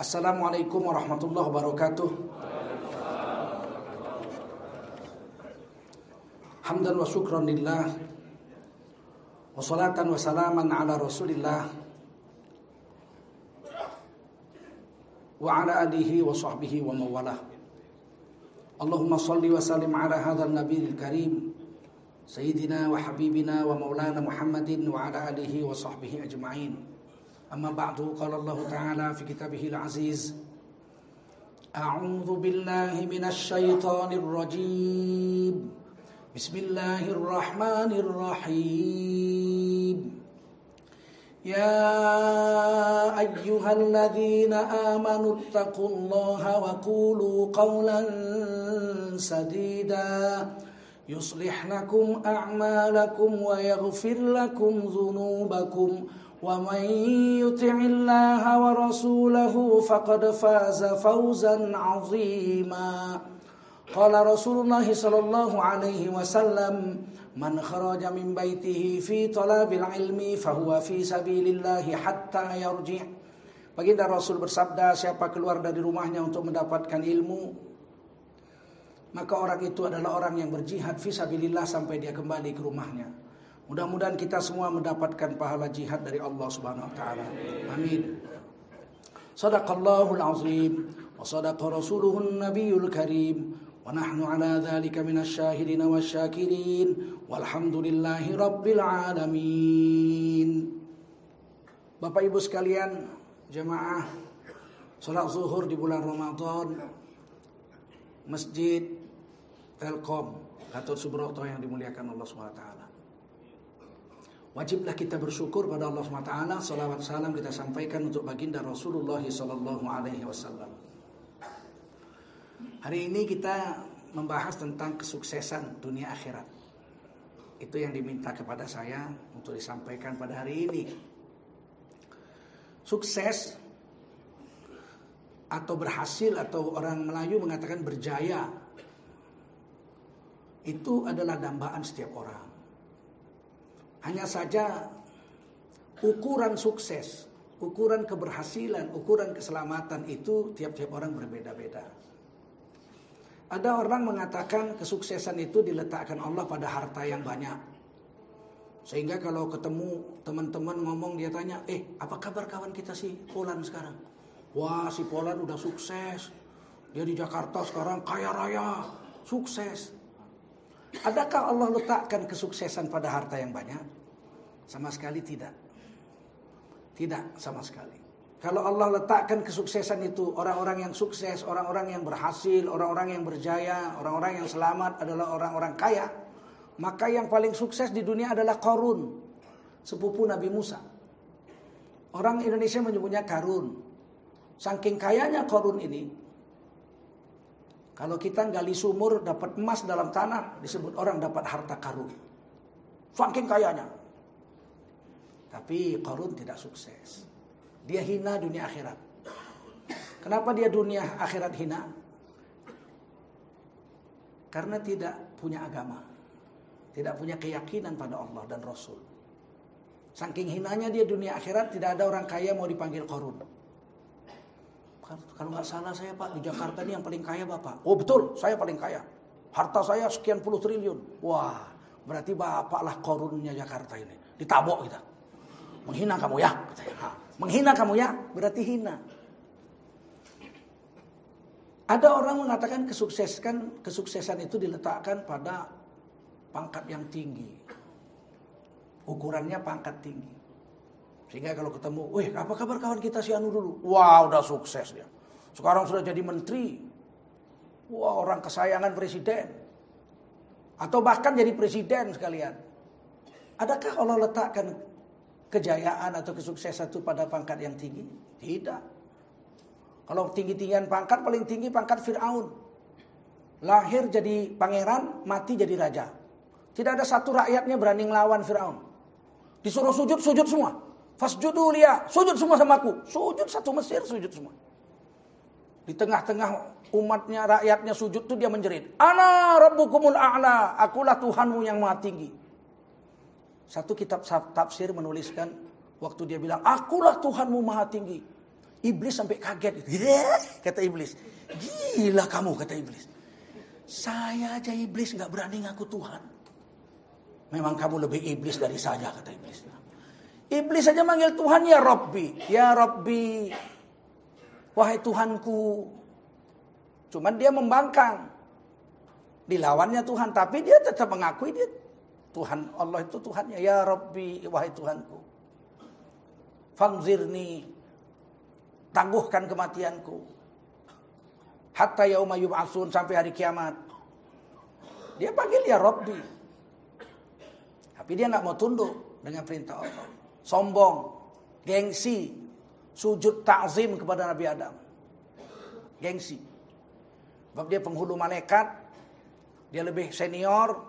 Assalamualaikum warahmatullahi wabarakatuh. Hamdan wa syukran lillah wa salatan wa salaman ala Rasulillah wa ala alihi wa sahbihi wa mawalah. Allahumma salli wa sallim ala hadzal nabiyil karim sayyidina wa habibina wa maulana Muhammadin wa ala alihi wa sahbihi ajma'in. أما بعد قال الله تعالى في كتابه العزيز أعوذ بالله من الشيطان الرجيم. بسم الله الرحمن الرحيم. يا أيها الذين آمنوا اتقوا الله وقولوا قولا سديدا. يصلح لكم أعمالكم ويغفر لكم ذنوبكم. ومن يطع الله ورسوله فقد فاز فوزا عظيما قال رسول الله صلى الله عليه وسلم من خرج من بيته في طلب العلم فهو في سبيل الله حتى يرجع Baginda Rasul bersabda, siapa keluar dari rumahnya untuk mendapatkan ilmu, maka orang itu adalah orang yang berjihad fisabilillah sampai dia kembali ke rumahnya. Mudah-mudahan kita semua mendapatkan pahala jihad dari Allah Subhanahu wa taala. Amin. Sadaqallahul azim wa sadaqa rasuluhun nabiyul karim wa nahnu ala dzalika minasyahidin wasyakirin walhamdulillahi rabbil alamin. Bapak Ibu sekalian, jemaah salat zuhur di bulan Ramadan Masjid Telkom Gatot Subroto yang dimuliakan Allah Subhanahu wa taala. Wajiblah kita bersyukur pada Allah SWT. Salawat salam kita sampaikan untuk baginda Rasulullah Sallallahu Alaihi Wasallam. Hari ini kita membahas tentang kesuksesan dunia akhirat. Itu yang diminta kepada saya untuk disampaikan pada hari ini. Sukses atau berhasil atau orang Melayu mengatakan berjaya itu adalah dambaan setiap orang. Hanya saja ukuran sukses, ukuran keberhasilan, ukuran keselamatan itu tiap-tiap orang berbeda-beda. Ada orang mengatakan kesuksesan itu diletakkan Allah pada harta yang banyak. Sehingga kalau ketemu teman-teman ngomong dia tanya, "Eh, apa kabar kawan kita si Polan sekarang?" "Wah, si Polan udah sukses. Dia di Jakarta sekarang kaya raya, sukses." Adakah Allah letakkan kesuksesan pada harta yang banyak? Sama sekali tidak. Tidak sama sekali. Kalau Allah letakkan kesuksesan itu orang-orang yang sukses, orang-orang yang berhasil, orang-orang yang berjaya, orang-orang yang selamat adalah orang-orang kaya, maka yang paling sukses di dunia adalah Korun, sepupu Nabi Musa. Orang Indonesia menyebutnya Karun. Saking kayanya Korun ini, kalau kita gali sumur dapat emas dalam tanah, disebut orang dapat harta karun. Saking kayanya. Tapi Korun tidak sukses. Dia hina dunia akhirat. Kenapa dia dunia akhirat hina? Karena tidak punya agama. Tidak punya keyakinan pada Allah dan Rasul. Saking hinanya dia dunia akhirat, tidak ada orang kaya mau dipanggil Korun. Kalau nggak salah saya Pak di Jakarta ini yang paling kaya Bapak. Oh betul, saya paling kaya. Harta saya sekian puluh triliun. Wah, berarti Bapak lah korunnya Jakarta ini. Ditabok kita. Menghina kamu ya. Menghina kamu ya, berarti hina. Ada orang mengatakan kesuksesan kesuksesan itu diletakkan pada pangkat yang tinggi. Ukurannya pangkat tinggi. Sehingga kalau ketemu, wih apa kabar kawan kita si Anu dulu? Wah udah sukses dia. Sekarang sudah jadi menteri. Wah orang kesayangan presiden. Atau bahkan jadi presiden sekalian. Adakah Allah letakkan kejayaan atau kesuksesan itu pada pangkat yang tinggi? Tidak. Kalau tinggi-tinggian pangkat, paling tinggi pangkat Fir'aun. Lahir jadi pangeran, mati jadi raja. Tidak ada satu rakyatnya berani ngelawan Fir'aun. Disuruh sujud, sujud semua. Fasjudu liya, sujud semua sama aku. Sujud satu Mesir, sujud semua. Di tengah-tengah umatnya, rakyatnya sujud tuh dia menjerit. Ana rabbukumul a'la, akulah Tuhanmu yang maha tinggi. Satu kitab tafsir menuliskan waktu dia bilang, akulah Tuhanmu maha tinggi. Iblis sampai kaget. kata iblis. Gila kamu, kata iblis. Saya aja iblis nggak berani ngaku Tuhan. Memang kamu lebih iblis dari saya, kata iblis. Iblis saja manggil Tuhan ya Robbi. Ya Robbi. Wahai Tuhanku. Cuman dia membangkang. Dilawannya Tuhan. Tapi dia tetap mengakui dia Tuhan. Allah itu Tuhannya. Ya Robbi. Wahai Tuhanku. Fanzirni. Tangguhkan kematianku. Hatta yauma yub'atsun sampai hari kiamat. Dia panggil ya Robbi. Tapi dia nggak mau tunduk dengan perintah Allah. Sombong, gengsi, sujud ta'zim kepada Nabi Adam. Gengsi. Sebab dia penghulu malaikat, dia lebih senior,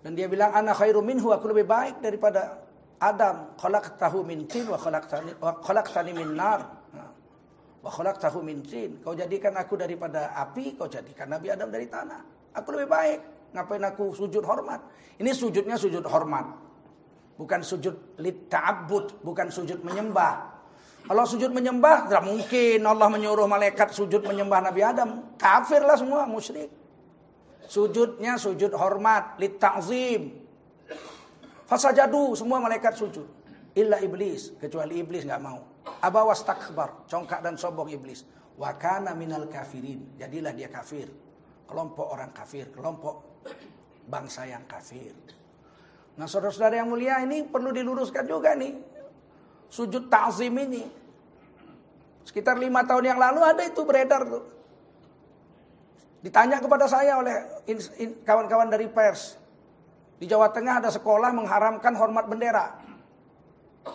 dan dia bilang, anak khairu minhu, aku lebih baik daripada Adam. tahu min tin wa tani min nar. Wa tahu min tin. Kau jadikan aku daripada api, kau jadikan Nabi Adam dari tanah. Aku lebih baik. Ngapain aku sujud hormat? Ini sujudnya sujud hormat. Bukan sujud lit ta'abbud, bukan sujud menyembah. Kalau sujud menyembah, tidak mungkin Allah menyuruh malaikat sujud menyembah Nabi Adam. Kafirlah semua, musyrik. Sujudnya sujud hormat, lit ta'zim. Fasajadu, semua malaikat sujud. Illa iblis, kecuali iblis nggak mau. Abawas takbar, congkak dan sombong iblis. Wakana minal kafirin, jadilah dia kafir. Kelompok orang kafir, kelompok bangsa yang kafir. Nah saudara-saudara yang mulia ini perlu diluruskan juga nih. Sujud ta'zim ini. Sekitar lima tahun yang lalu ada itu beredar tuh. Ditanya kepada saya oleh kawan-kawan dari pers. Di Jawa Tengah ada sekolah mengharamkan hormat bendera.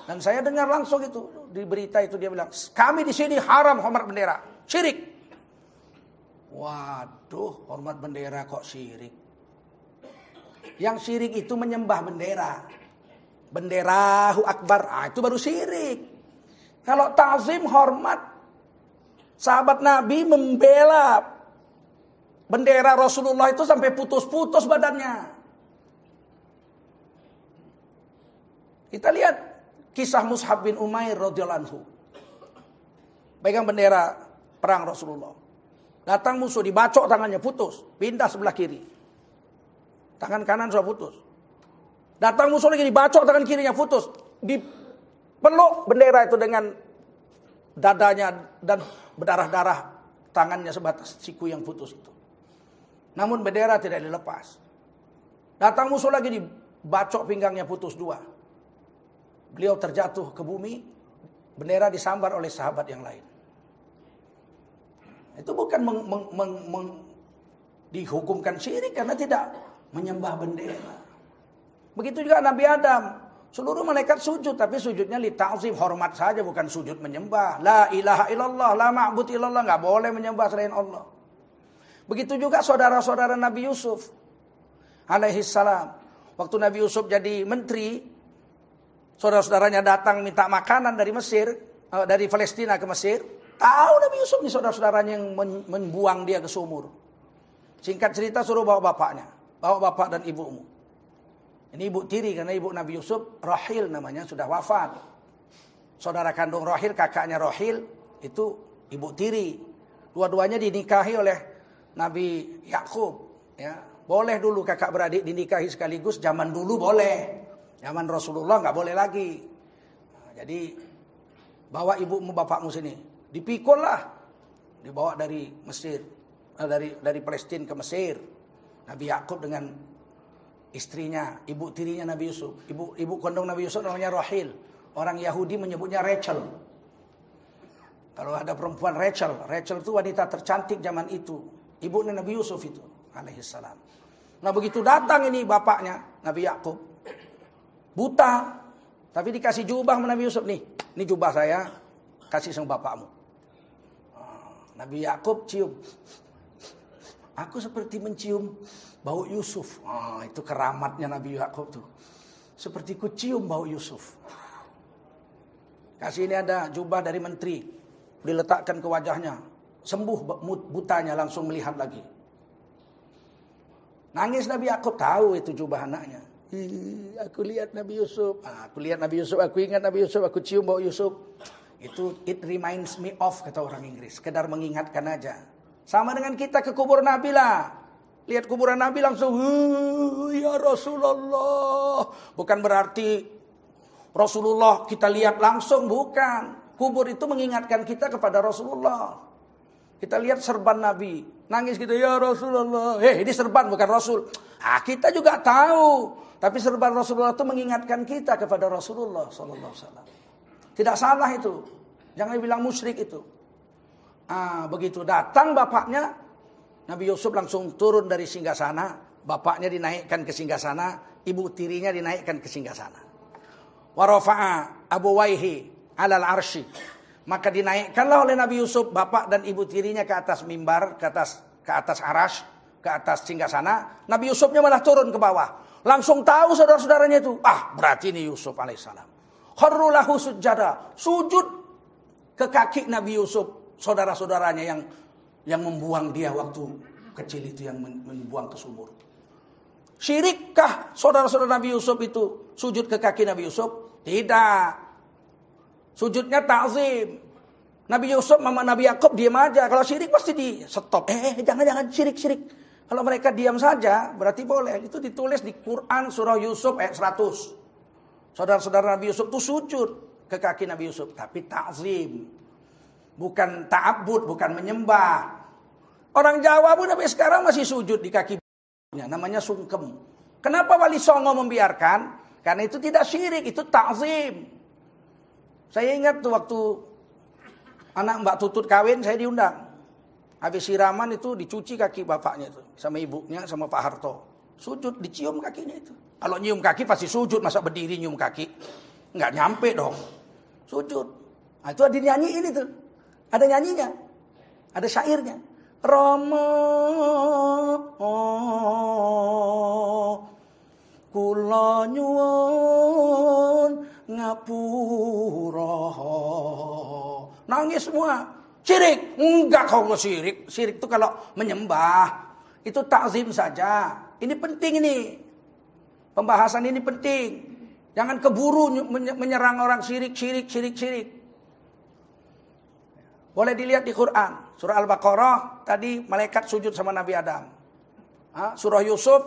Dan saya dengar langsung itu di berita itu dia bilang, kami di sini haram hormat bendera, syirik. Waduh, hormat bendera kok syirik. Yang syirik itu menyembah bendera. Benderahu akbar. Ah, itu baru syirik. Kalau ta'zim hormat. Sahabat Nabi membela bendera Rasulullah itu sampai putus-putus badannya. Kita lihat kisah Mus'ab bin Umair radhiyallahu anhu. Pegang bendera perang Rasulullah. Datang musuh dibacok tangannya putus, pindah sebelah kiri. Tangan kanan sudah putus. Datang musuh lagi dibacok tangan kirinya putus. Dipeluk bendera itu dengan dadanya dan berdarah-darah tangannya sebatas siku yang putus itu. Namun bendera tidak dilepas. Datang musuh lagi dibacok pinggangnya putus dua. Beliau terjatuh ke bumi, bendera disambar oleh sahabat yang lain. Itu bukan meng, meng, meng, meng, dihukumkan syirik karena tidak menyembah bendera. Begitu juga Nabi Adam. Seluruh malaikat sujud, tapi sujudnya li ta'zim, hormat saja, bukan sujud menyembah. La ilaha illallah, la ma'bud illallah, nggak boleh menyembah selain Allah. Begitu juga saudara-saudara Nabi Yusuf alaihi salam. Waktu Nabi Yusuf jadi menteri, saudara-saudaranya datang minta makanan dari Mesir, eh, dari Palestina ke Mesir. Tahu Nabi Yusuf nih saudara-saudaranya yang membuang dia ke sumur. Singkat cerita suruh bawa bapaknya. Bawa bapak dan ibumu. Ini ibu tiri karena ibu Nabi Yusuf Rahil namanya sudah wafat. Saudara kandung Rahil, kakaknya Rahil itu ibu tiri. Dua-duanya dinikahi oleh Nabi Yakub. Ya, boleh dulu kakak beradik dinikahi sekaligus. Zaman dulu boleh. Zaman Rasulullah nggak boleh lagi. Nah, jadi bawa ibumu bapakmu sini. Dipikul lah. Dibawa dari Mesir. Eh, dari dari Palestina ke Mesir. Nabi Yakub dengan istrinya, ibu tirinya Nabi Yusuf. Ibu ibu kandung Nabi Yusuf namanya Rahil. Orang Yahudi menyebutnya Rachel. Kalau ada perempuan Rachel, Rachel itu wanita tercantik zaman itu. Ibu Nabi Yusuf itu, alaihissalam. Nah begitu datang ini bapaknya, Nabi Yakub, buta, tapi dikasih jubah sama Nabi Yusuf nih. Ini jubah saya, kasih sama bapakmu. Ah, Nabi Yakub cium. Aku seperti mencium bau Yusuf. Ah, itu keramatnya Nabi Yakub tuh. Seperti ku cium bau Yusuf. Kasih ini ada jubah dari menteri. Diletakkan ke wajahnya. Sembuh butanya langsung melihat lagi. Nangis Nabi Yakub tahu itu jubah anaknya. Aku lihat Nabi Yusuf. Ah, aku lihat Nabi Yusuf. Aku ingat Nabi Yusuf. Aku cium bau Yusuf. Itu it reminds me of kata orang Inggris. Sekedar mengingatkan aja. Sama dengan kita ke kubur Nabi lah. Lihat kuburan Nabi langsung, ya Rasulullah. Bukan berarti Rasulullah kita lihat langsung, bukan. Kubur itu mengingatkan kita kepada Rasulullah. Kita lihat serban Nabi, nangis gitu ya Rasulullah. Eh, ini serban bukan Rasul. Ah, kita juga tahu, tapi serban Rasulullah itu mengingatkan kita kepada Rasulullah. Tidak salah itu. Jangan bilang musyrik itu. Ah, begitu datang bapaknya, Nabi Yusuf langsung turun dari singgasana, bapaknya dinaikkan ke singgasana, ibu tirinya dinaikkan ke singgasana. Warafa'a Abu Waihi alal arsy. Maka dinaikkanlah oleh Nabi Yusuf bapak dan ibu tirinya ke atas mimbar, ke atas ke atas aras, ke atas singgasana. Nabi Yusufnya malah turun ke bawah. Langsung tahu saudara-saudaranya itu, ah berarti ini Yusuf alaihissalam. Kharrulahu sujada, sujud ke kaki Nabi Yusuf, saudara-saudaranya yang yang membuang dia waktu kecil itu yang membuang ke sumur. Syirikkah saudara-saudara Nabi Yusuf itu sujud ke kaki Nabi Yusuf? Tidak. Sujudnya ta'zim. Nabi Yusuf sama Nabi Yakub diam aja. Kalau syirik pasti di stop. Eh, jangan-jangan syirik-syirik. Kalau mereka diam saja, berarti boleh. Itu ditulis di Quran surah Yusuf ayat 100. Saudara-saudara Nabi Yusuf itu sujud ke kaki Nabi Yusuf. Tapi ta'zim. Bukan ta'abud, bukan menyembah. Orang Jawa pun sampai sekarang masih sujud di kaki namanya sungkem. Kenapa Wali Songo membiarkan? Karena itu tidak syirik, itu ta'zim. Saya ingat tuh waktu anak Mbak Tutut kawin saya diundang. Habis siraman itu dicuci kaki bapaknya itu sama ibunya sama Pak Harto. Sujud dicium kakinya itu. Kalau nyium kaki pasti sujud, masa berdiri nyium kaki? Enggak nyampe dong. Sujud. Nah, itu ada nyanyi ini tuh. Ada nyanyinya. Ada syairnya. Romo oh, kula nyuwun ngapura. Nangis semua. Syirik. Enggak kau nggak syirik. Syirik itu kalau menyembah. Itu takzim saja. Ini penting ini. Pembahasan ini penting. Jangan keburu menyerang orang syirik, syirik, syirik, syirik. Boleh dilihat di Quran. Surah Al-Baqarah. Tadi malaikat sujud sama Nabi Adam. Surah Yusuf.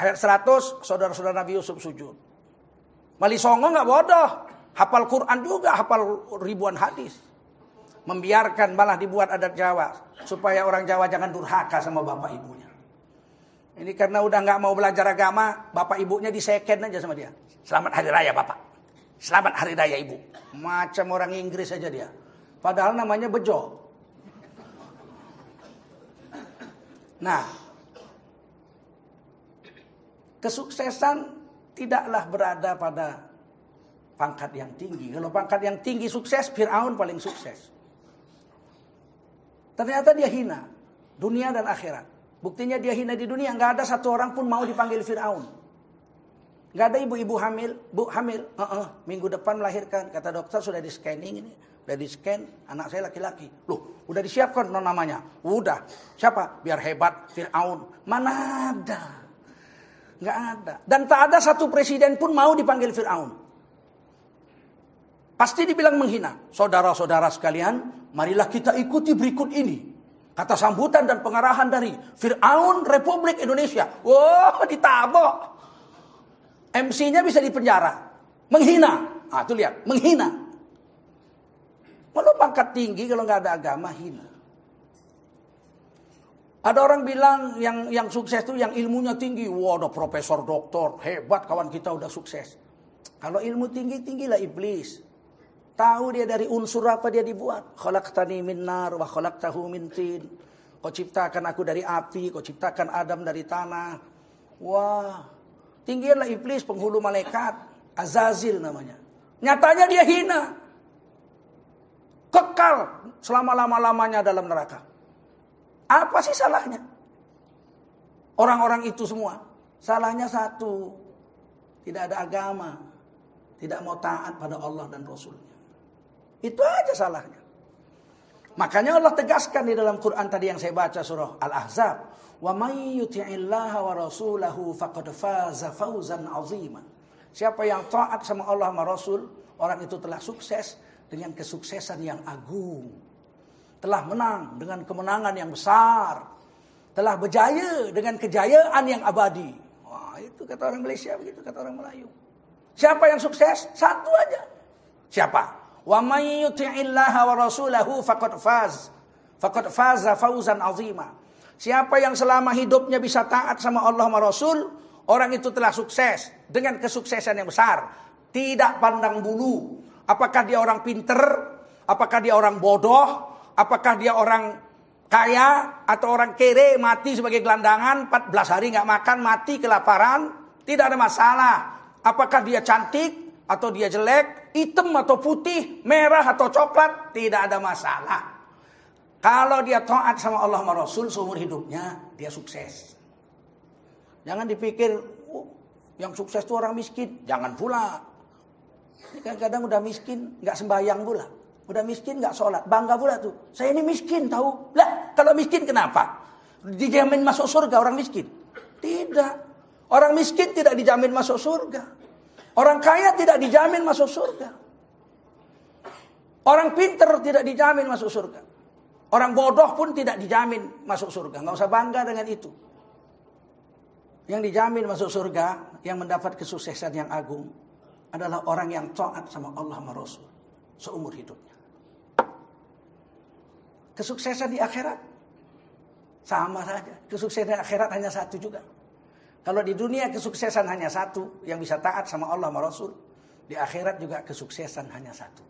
Ayat 100. Saudara-saudara Nabi Yusuf sujud. Mali Songo nggak bodoh. Hafal Quran juga, hafal ribuan hadis. Membiarkan malah dibuat adat Jawa. Supaya orang Jawa jangan durhaka sama bapak ibunya. Ini karena udah nggak mau belajar agama, bapak ibunya diseken aja sama dia. Selamat hari raya bapak. Selamat hari raya ibu. Macam orang Inggris aja dia. Padahal namanya bejo. Nah, kesuksesan tidaklah berada pada pangkat yang tinggi. Kalau pangkat yang tinggi sukses, Fir'aun paling sukses. Ternyata dia hina. Dunia dan akhirat. Buktinya dia hina di dunia. Nggak ada satu orang pun mau dipanggil Fir'aun. Nggak ada ibu-ibu hamil. Bu hamil. Uh -uh, minggu depan melahirkan. Kata dokter sudah di scanning ini. Udah di scan. Anak saya laki-laki. Loh udah disiapkan non namanya. Udah. Siapa? Biar hebat. Fir'aun. Mana ada. Nggak ada. Dan tak ada satu presiden pun mau dipanggil Fir'aun. Pasti dibilang menghina. Saudara-saudara sekalian, marilah kita ikuti berikut ini. Kata sambutan dan pengarahan dari Fir'aun Republik Indonesia. Wow, ditabok. MC-nya bisa dipenjara. Menghina. Ah, tuh lihat, menghina. Kalau pangkat tinggi kalau nggak ada agama hina. Ada orang bilang yang yang sukses itu yang ilmunya tinggi. Wah, ada profesor, doktor, hebat kawan kita udah sukses. Kalau ilmu tinggi, tinggilah iblis. Tahu dia dari unsur apa dia dibuat. Khalaqtani min nar wa khalaqtahu min tin. Kau ciptakan aku dari api, kau ciptakan Adam dari tanah. Wah, tinggilah iblis penghulu malaikat. Azazil namanya. Nyatanya dia hina. Kekal selama-lama-lamanya dalam neraka. Apa sih salahnya? Orang-orang itu semua. Salahnya satu. Tidak ada agama. Tidak mau taat pada Allah dan Rasulnya. Itu aja salahnya. Makanya Allah tegaskan di dalam Quran tadi yang saya baca surah Al-Ahzab. Wa may yuti'illaha wa rasulahu faqad faza fawzan azima. Siapa yang taat sama Allah sama Rasul, orang itu telah sukses dengan kesuksesan yang agung. Telah menang dengan kemenangan yang besar. Telah berjaya dengan kejayaan yang abadi. Wah, itu kata orang Malaysia begitu, kata orang Melayu. Siapa yang sukses? Satu aja. Siapa? Wa may wa rasulahu faqad faz. Faqad faza fauzan azima. Siapa yang selama hidupnya bisa taat sama Allah sama Rasul, orang itu telah sukses dengan kesuksesan yang besar. Tidak pandang bulu. Apakah dia orang pinter? Apakah dia orang bodoh? Apakah dia orang kaya atau orang kere mati sebagai gelandangan 14 hari nggak makan mati kelaparan tidak ada masalah apakah dia cantik atau dia jelek hitam atau putih merah atau coklat tidak ada masalah kalau dia taat sama Allah sama Rasul seumur hidupnya dia sukses jangan dipikir oh, yang sukses itu orang miskin jangan pula kadang-kadang udah miskin nggak sembahyang pula Udah miskin nggak sholat, bangga pula tuh. Saya ini miskin tahu. Lah, kalau miskin kenapa? Dijamin masuk surga orang miskin? Tidak. Orang miskin tidak dijamin masuk surga. Orang kaya tidak dijamin masuk surga. Orang pinter tidak dijamin masuk surga. Orang bodoh pun tidak dijamin masuk surga. Nggak usah bangga dengan itu. Yang dijamin masuk surga, yang mendapat kesuksesan yang agung, adalah orang yang taat sama Allah sama Rasul seumur hidupnya kesuksesan di akhirat sama saja. Kesuksesan di akhirat hanya satu juga. Kalau di dunia kesuksesan hanya satu, yang bisa taat sama Allah sama Rasul, di akhirat juga kesuksesan hanya satu.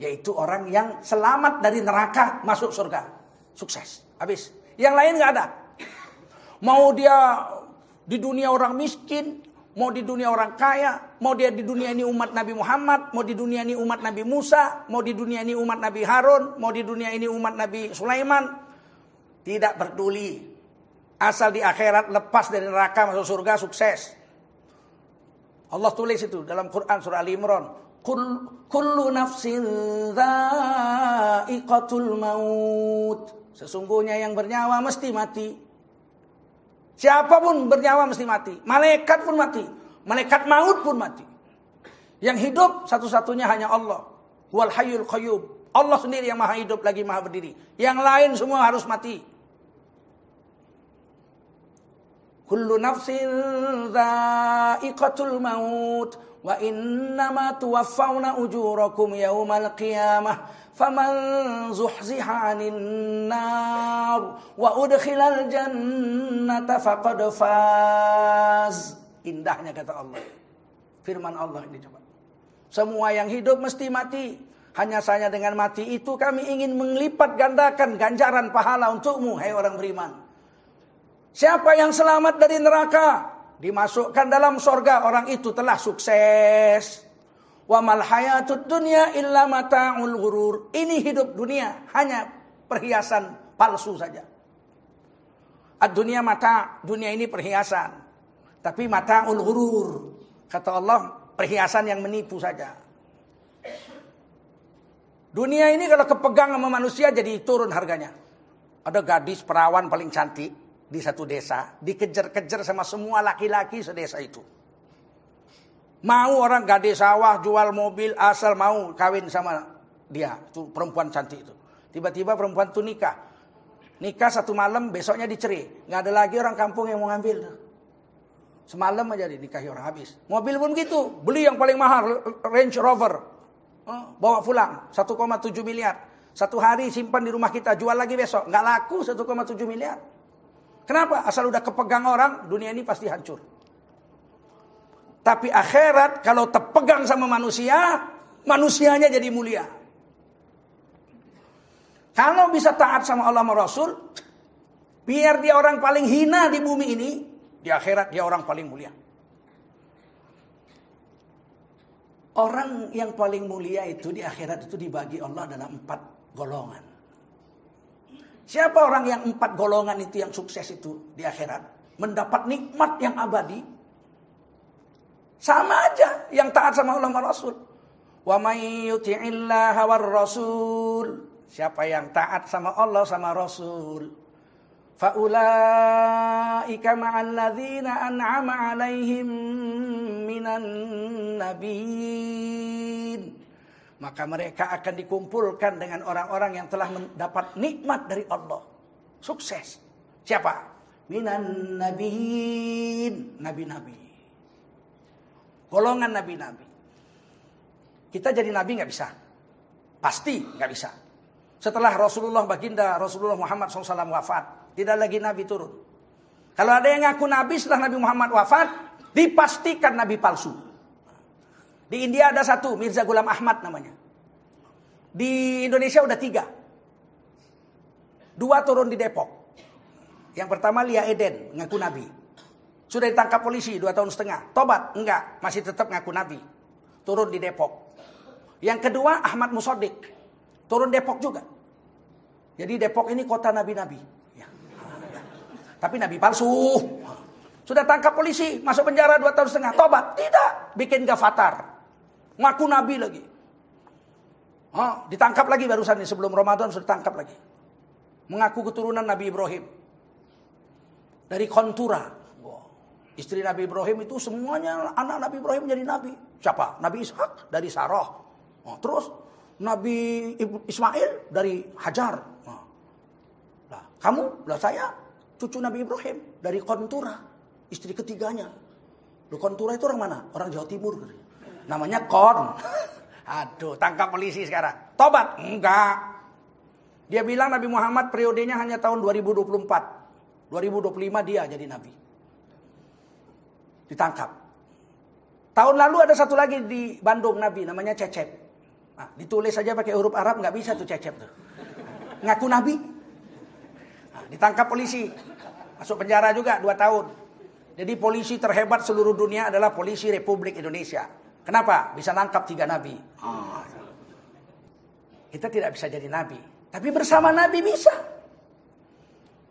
Yaitu orang yang selamat dari neraka masuk surga. Sukses. Habis. Yang lain nggak ada. Mau dia di dunia orang miskin, Mau di dunia orang kaya, mau dia di dunia ini umat Nabi Muhammad, mau di dunia ini umat Nabi Musa, mau di dunia ini umat Nabi Harun, mau di dunia ini umat Nabi Sulaiman. Tidak peduli. Asal di akhirat lepas dari neraka masuk surga sukses. Allah tulis itu dalam Quran surah Ali Imran. Kullu nafsin dha'iqatul maut. Sesungguhnya yang bernyawa mesti mati. Siapa pun bernyawa mesti mati. Malaikat pun mati. Malaikat maut pun mati. Yang hidup satu-satunya hanya Allah. Wal hayyul qayyum. Allah sendiri yang maha hidup lagi maha berdiri. Yang lain semua harus mati. Kullu nafsin Zaiqatul maut wa innama tuwaffawna ujurakum yawmal qiyamah faman zuhziha 'anil nar wa udkhilal jannata faqad faz. Indahnya kata Allah. Firman Allah ini coba. Semua yang hidup mesti mati. Hanya saja dengan mati itu kami ingin melipat gandakan ganjaran pahala untukmu hai orang beriman siapa yang selamat dari neraka dimasukkan dalam sorga orang itu telah sukses Wa mal hayatud dunya illa mata'ul ghurur. Ini hidup dunia hanya perhiasan palsu saja. Ad-dunia mata, dunia ini perhiasan. Tapi mata'ul ghurur. Kata Allah, perhiasan yang menipu saja. Dunia ini kalau kepegang sama manusia jadi turun harganya. Ada gadis perawan paling cantik di satu desa, dikejar-kejar sama semua laki-laki sedesa itu. Mau orang gade sawah jual mobil asal mau kawin sama dia. Tuh perempuan cantik itu. Tiba-tiba perempuan itu nikah. Nikah satu malam besoknya dicerai. Nggak ada lagi orang kampung yang mau ngambil. Semalam aja dinikahi orang habis. Mobil pun gitu. Beli yang paling mahal Range Rover. Oh, bawa pulang 1,7 miliar. Satu hari simpan di rumah kita jual lagi besok. Nggak laku 1,7 miliar. Kenapa? Asal udah kepegang orang dunia ini pasti hancur. Tapi akhirat kalau terpegang sama manusia, manusianya jadi mulia. Kalau bisa taat sama Allah sama Rasul, biar dia orang paling hina di bumi ini, di akhirat dia orang paling mulia. Orang yang paling mulia itu di akhirat itu dibagi Allah dalam empat golongan. Siapa orang yang empat golongan itu yang sukses itu di akhirat? Mendapat nikmat yang abadi. Sama aja yang taat sama sama Rasul. Wa may yuti'illaha war rasul. Siapa yang taat sama Allah sama Rasul. Faulaika ma'al ladzina an'ama 'alaihim minan nabiyyin. Maka mereka akan dikumpulkan dengan orang-orang yang telah mendapat nikmat dari Allah. Sukses. Siapa? Minan nabiyyin, nabi-nabi. Golongan nabi-nabi. Kita jadi nabi nggak bisa. Pasti nggak bisa. Setelah Rasulullah baginda Rasulullah Muhammad SAW wafat, tidak lagi nabi turun. Kalau ada yang ngaku nabi setelah Nabi Muhammad wafat, dipastikan nabi palsu. Di India ada satu, Mirza Ghulam Ahmad namanya. Di Indonesia udah tiga. Dua turun di Depok. Yang pertama Lia Eden, ngaku nabi. Sudah ditangkap polisi dua tahun setengah. Tobat? Enggak, masih tetap ngaku nabi. Turun di Depok. Yang kedua Ahmad Musodik. Turun Depok juga. Jadi Depok ini kota nabi-nabi. Ya. Tapi nabi palsu. Sudah tangkap polisi, masuk penjara dua tahun setengah. Tobat? Tidak. Bikin gafatar. Ngaku nabi lagi. Oh, ditangkap lagi barusan ini sebelum Ramadan sudah tangkap lagi. Mengaku keturunan Nabi Ibrahim. Dari Kontura. Istri Nabi Ibrahim itu semuanya anak Nabi Ibrahim jadi nabi. Siapa? Nabi Ishak dari Sarah. Oh, terus Nabi Ismail dari Hajar. Nah, kamu, lah saya cucu Nabi Ibrahim dari Kontura, istri ketiganya. Lu Kontura itu orang mana? Orang Jawa Timur. Namanya Kon. Aduh, tangkap polisi sekarang. Tobat? Enggak. Dia bilang Nabi Muhammad periodenya hanya tahun 2024. 2025 dia jadi nabi. Ditangkap. Tahun lalu ada satu lagi di Bandung nabi namanya Cecep. Nah, ditulis saja pakai huruf Arab nggak bisa tuh cecep tuh. Ngaku nabi. Nah, ditangkap polisi. Masuk penjara juga dua tahun. Jadi polisi terhebat seluruh dunia adalah polisi Republik Indonesia. Kenapa? Bisa nangkap tiga nabi. Oh. Kita tidak bisa jadi nabi. Tapi bersama nabi bisa.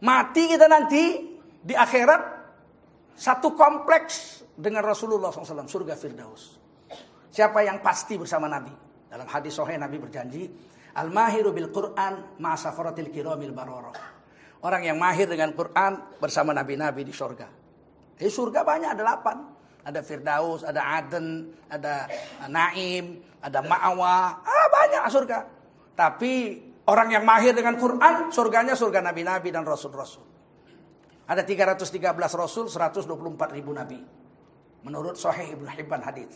Mati kita nanti di akhirat satu kompleks dengan Rasulullah SAW. Surga Firdaus. Siapa yang pasti bersama nabi? Dalam hadis sahih Nabi berjanji, Al-mahiru bil Quran ma'asafaratil kiramil baroroh. Orang yang mahir dengan Quran bersama nabi-nabi di surga. Di surga banyak, ada delapan. Ada Firdaus, ada Aden, ada Naim, ada Ma'awa. Ah, banyak surga. Tapi orang yang mahir dengan Quran, surganya surga nabi-nabi dan rasul-rasul. Ada 313 rasul, 124 ribu nabi. Menurut Sahih Ibn Hibban hadis.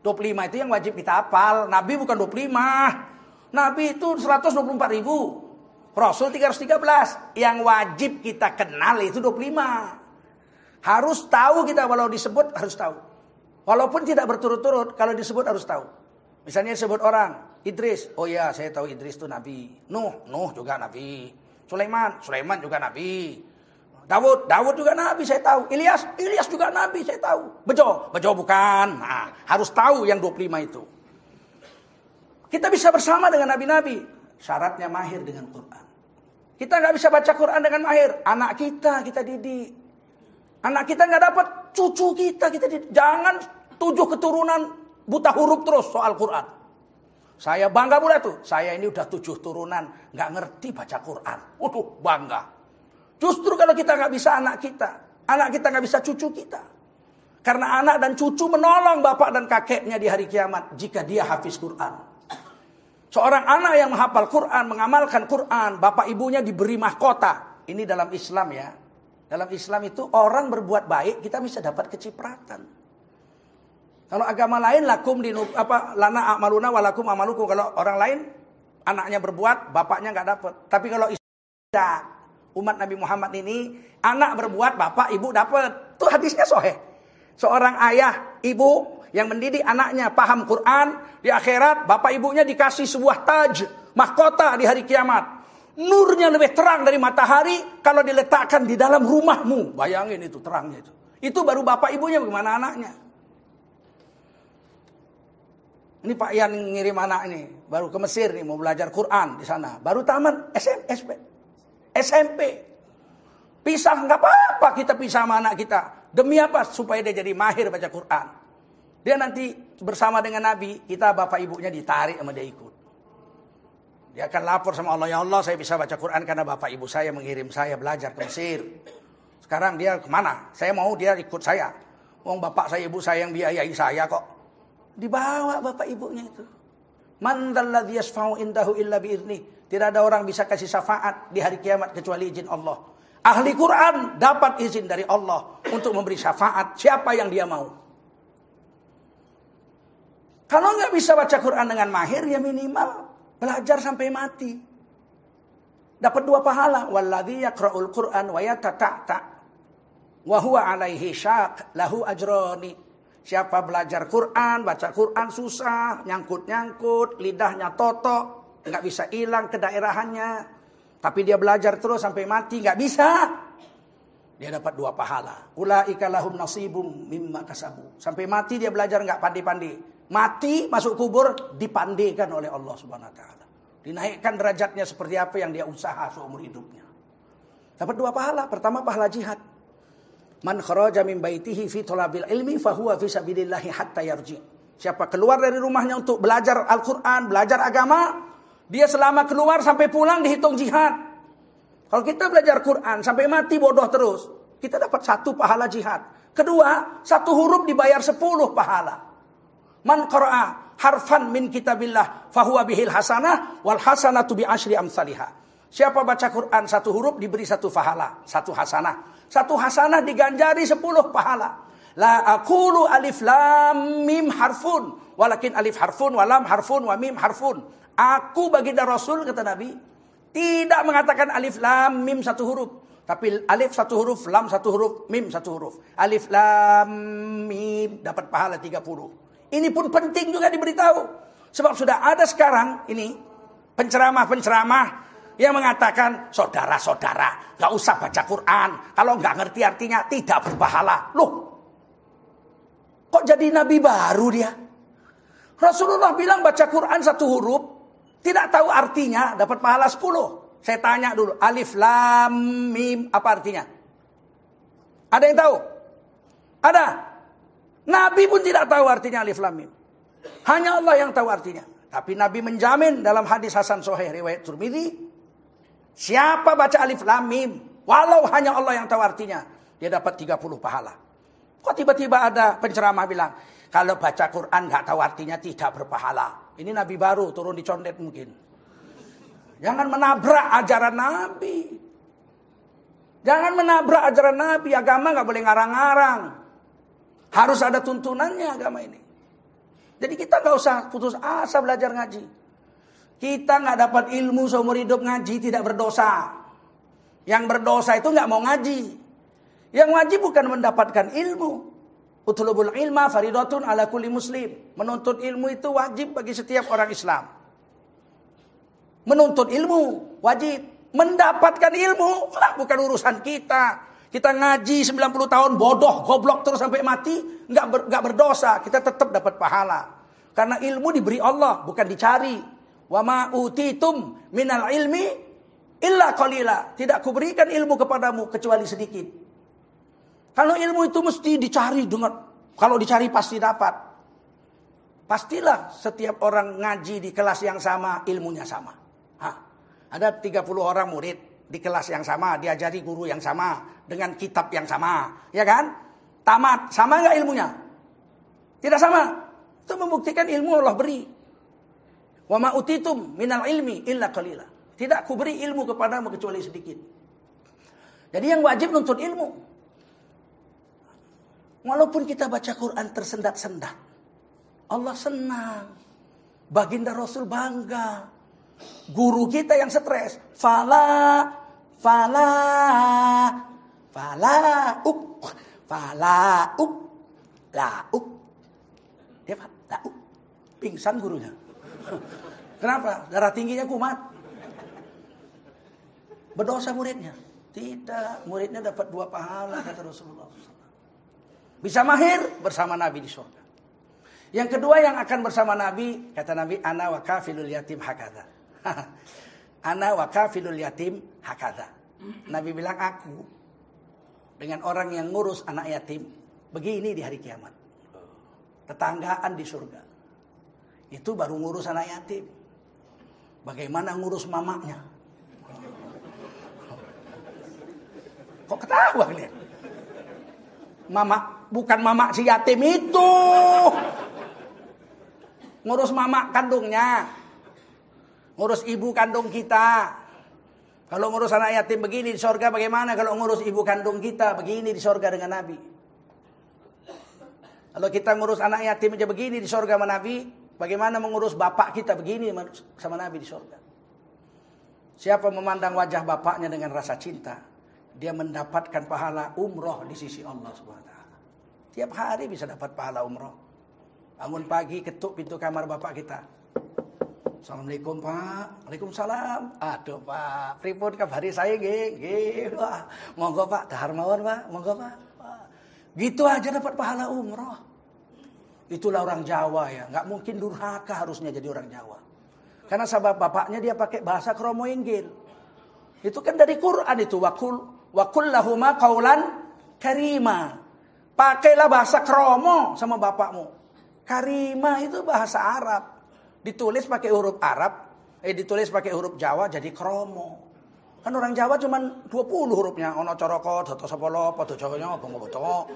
25 itu yang wajib kita hafal. Nabi bukan 25. Nabi itu 124 ribu. Rasul 313. Yang wajib kita kenal itu 25. Harus tahu kita walau disebut harus tahu. Walaupun tidak berturut-turut kalau disebut harus tahu. Misalnya disebut orang Idris. Oh ya saya tahu Idris itu Nabi. Nuh, Nuh juga Nabi. Sulaiman, Sulaiman juga Nabi. Daud, Daud juga nabi saya tahu. Ilyas, Ilyas juga nabi saya tahu. Bejo, Bejo bukan. Nah, harus tahu yang 25 itu. Kita bisa bersama dengan nabi-nabi. Syaratnya mahir dengan Quran. Kita nggak bisa baca Quran dengan mahir. Anak kita kita didik. Anak kita nggak dapat cucu kita kita. Jangan tujuh keturunan buta huruf terus soal Quran. Saya bangga pula tuh. Saya ini udah tujuh turunan nggak ngerti baca Quran. Waduh bangga. Justru kalau kita nggak bisa anak kita, anak kita nggak bisa cucu kita. Karena anak dan cucu menolong bapak dan kakeknya di hari kiamat jika dia hafiz Quran. Seorang anak yang menghafal Quran, mengamalkan Quran, bapak ibunya diberi mahkota. Ini dalam Islam ya. Dalam Islam itu orang berbuat baik kita bisa dapat kecipratan. Kalau agama lain lakum di apa lana amaluna walakum amalukum kalau orang lain anaknya berbuat bapaknya nggak dapat. Tapi kalau tidak umat Nabi Muhammad ini anak berbuat bapak ibu dapat. Itu hadisnya sohe. Seorang ayah ibu yang mendidik anaknya paham Quran di akhirat bapak ibunya dikasih sebuah taj mahkota di hari kiamat. Nurnya lebih terang dari matahari kalau diletakkan di dalam rumahmu. Bayangin itu terangnya itu. Itu baru bapak ibunya bagaimana anaknya. Ini Pak Ian ngirim anak ini baru ke Mesir nih mau belajar Quran di sana. Baru taman SMP. SMP. Pisah nggak apa-apa kita pisah sama anak kita. Demi apa? Supaya dia jadi mahir baca Quran. Dia nanti bersama dengan Nabi, kita bapak ibunya ditarik sama dia ikut. Dia akan lapor sama Allah, ya Allah saya bisa baca Quran karena bapak ibu saya mengirim saya belajar ke Mesir. Sekarang dia ke mana? Saya mau dia ikut saya. Wong bapak saya ibu saya yang biayai saya kok. Dibawa bapak ibunya itu. Man dalladhi yasfa'u indahu illa bi'idni. Tidak ada orang bisa kasih syafaat di hari kiamat kecuali izin Allah. Ahli Quran dapat izin dari Allah untuk memberi syafaat siapa yang dia mau. Kalau nggak bisa baca Quran dengan mahir ya minimal Belajar sampai mati. Dapat dua pahala. Walladhi yakra'ul Qur'an wa yatata'ta. Wa huwa alaihi syak lahu ajroni. Siapa belajar Quran, baca Quran susah, nyangkut-nyangkut, lidahnya totok, nggak bisa hilang ke daerahannya. Tapi dia belajar terus sampai mati, nggak bisa. Dia dapat dua pahala. Ulaika lahum nasibum mimma kasabu. Sampai mati dia belajar nggak pandai-pandai. Mati masuk kubur dipandikan oleh Allah Subhanahu wa taala. Dinaikkan derajatnya seperti apa yang dia usaha seumur hidupnya. Dapat dua pahala. Pertama pahala jihad. Man kharaja min baitihi fi talabil ilmi fahuwa fi sabilillah hatta yarji. Siapa keluar dari rumahnya untuk belajar Al-Qur'an, belajar agama, dia selama keluar sampai pulang dihitung jihad. Kalau kita belajar Quran sampai mati bodoh terus, kita dapat satu pahala jihad. Kedua, satu huruf dibayar sepuluh pahala. Man qara'a harfan min kitabillah fahuwa bihil hasanah wal hasanatu bi asyri amsalihah. Siapa baca Quran satu huruf diberi satu pahala, satu hasanah. Satu hasanah diganjari sepuluh pahala. La aqulu alif lam mim harfun. Walakin alif harfun, walam harfun, wa mim harfun. Aku baginda Rasul kata Nabi. Tidak mengatakan alif lam mim satu huruf. Tapi alif satu huruf, lam satu huruf, mim satu huruf. Alif lam mim dapat pahala 30. Ini pun penting juga diberitahu. Sebab sudah ada sekarang ini penceramah-penceramah yang mengatakan saudara-saudara nggak usah baca Quran kalau nggak ngerti artinya tidak berpahala. Loh, kok jadi nabi baru dia? Rasulullah bilang baca Quran satu huruf tidak tahu artinya dapat pahala sepuluh. Saya tanya dulu alif lam mim apa artinya? Ada yang tahu? Ada? Nabi pun tidak tahu artinya alif lam mim. Hanya Allah yang tahu artinya. Tapi Nabi menjamin dalam hadis Hasan Soheh riwayat Turmidi, siapa baca alif lam mim, walau hanya Allah yang tahu artinya, dia dapat 30 pahala. Kok tiba-tiba ada penceramah bilang, kalau baca Quran nggak tahu artinya tidak berpahala. Ini Nabi baru turun di condet mungkin. Jangan menabrak ajaran Nabi. Jangan menabrak ajaran Nabi. Agama nggak boleh ngarang-ngarang. Harus ada tuntunannya agama ini. Jadi kita nggak usah putus asa belajar ngaji. Kita nggak dapat ilmu seumur hidup ngaji tidak berdosa. Yang berdosa itu nggak mau ngaji. Yang ngaji bukan mendapatkan ilmu. Utulubul ilma faridatun ala kulli muslim. Menuntut ilmu itu wajib bagi setiap orang Islam. Menuntut ilmu wajib. Mendapatkan ilmu lah bukan urusan kita. Kita ngaji 90 tahun bodoh, goblok terus sampai mati, nggak ber, nggak berdosa, kita tetap dapat pahala. Karena ilmu diberi Allah, bukan dicari. Wa ma utitum minal ilmi illa qalila. Tidak kuberikan ilmu kepadamu kecuali sedikit. Kalau ilmu itu mesti dicari dengan kalau dicari pasti dapat. Pastilah setiap orang ngaji di kelas yang sama, ilmunya sama. Hah. Ada 30 orang murid, di kelas yang sama, diajari guru yang sama, dengan kitab yang sama, ya kan? Tamat, sama nggak ilmunya? Tidak sama. Itu membuktikan ilmu Allah beri. Wa ma utitum minal ilmi illa qalila. Tidak ku beri ilmu kepadamu kecuali sedikit. Jadi yang wajib nuntut ilmu. Walaupun kita baca Quran tersendat-sendat. Allah senang. Baginda Rasul bangga. Guru kita yang stres. Fala fala fala uk fala uk la uk dia la uk pingsan gurunya. Kenapa? Darah tingginya kumat. Berdosa muridnya. Tidak muridnya dapat dua pahala kata Rasulullah bisa mahir bersama Nabi di surga. Yang kedua yang akan bersama Nabi kata Nabi ana wa kafilul Ana wa kafilul yatim hakada. Nabi bilang aku dengan orang yang ngurus anak yatim begini di hari kiamat. Tetanggaan di surga. Itu baru ngurus anak yatim. Bagaimana ngurus mamanya? Kok ketawa kalian? Mama, bukan mama si yatim itu. Ngurus mama kandungnya. Ngurus ibu kandung kita. Kalau ngurus anak yatim begini di sorga bagaimana kalau ngurus ibu kandung kita begini di sorga dengan Nabi. Kalau kita ngurus anak yatim aja begini di sorga sama Nabi, bagaimana mengurus bapak kita begini sama Nabi di sorga. Siapa memandang wajah bapaknya dengan rasa cinta, dia mendapatkan pahala umroh di sisi Allah SWT. Tiap hari bisa dapat pahala umroh. Bangun pagi ketuk pintu kamar bapak kita. Assalamualaikum Pak. Waalaikumsalam. Aduh Pak, pripun kabari saya nggih? Pak. Monggo Pak, dahar mawon Pak. Monggo Pak. Gitu aja dapat pahala umroh. Itulah orang Jawa ya. Nggak mungkin durhaka harusnya jadi orang Jawa. Karena sabab bapaknya dia pakai bahasa kromo inggil. Itu kan dari Quran itu. Wakul, wakul lahuma kaulan karima. Pakailah bahasa kromo sama bapakmu. Karima itu bahasa Arab. Ditulis pakai huruf Arab, eh ditulis pakai huruf Jawa jadi kromo. Kan orang Jawa cuma 20 hurufnya. Ono coroko, doto sepolo, podo jogonya, bongo boto.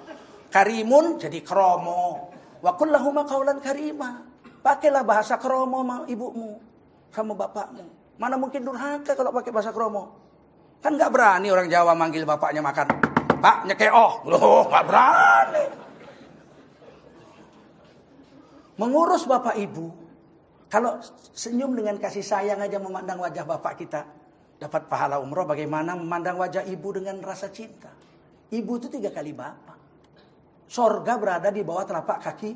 Karimun jadi kromo. Wa kullahuma kaulan karima. Pakailah bahasa kromo sama ibumu. Sama bapakmu. Mana mungkin durhaka kalau pakai bahasa kromo. Kan gak berani orang Jawa manggil bapaknya makan. Pak nyekeo. Loh gak berani. Mengurus bapak ibu kalau senyum dengan kasih sayang aja memandang wajah bapak kita. Dapat pahala umroh bagaimana memandang wajah ibu dengan rasa cinta. Ibu itu tiga kali bapak. Sorga berada di bawah telapak kaki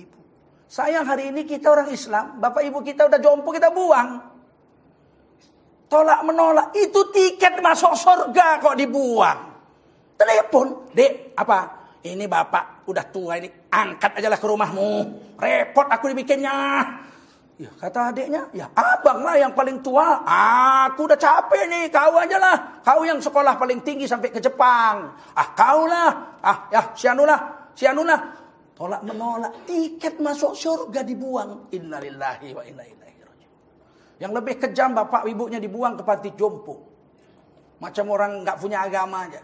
ibu. Sayang hari ini kita orang Islam. Bapak ibu kita udah jompo kita buang. Tolak menolak. Itu tiket masuk sorga kok dibuang. Telepon. Dek apa? Ini bapak udah tua ini. Angkat aja lah ke rumahmu. Repot aku dibikinnya. Ya kata adiknya, ya abang lah yang paling tua. Aku udah capek nih, kau aja lah. Kau yang sekolah paling tinggi sampai ke Jepang. Ah kau lah. Ah ya si Anu lah, si Anu lah. Tolak menolak, tiket masuk surga dibuang. Innalillahi wa inna ilaihi. Yang lebih kejam bapak ibunya dibuang ke panti jompo. Macam orang nggak punya agama aja.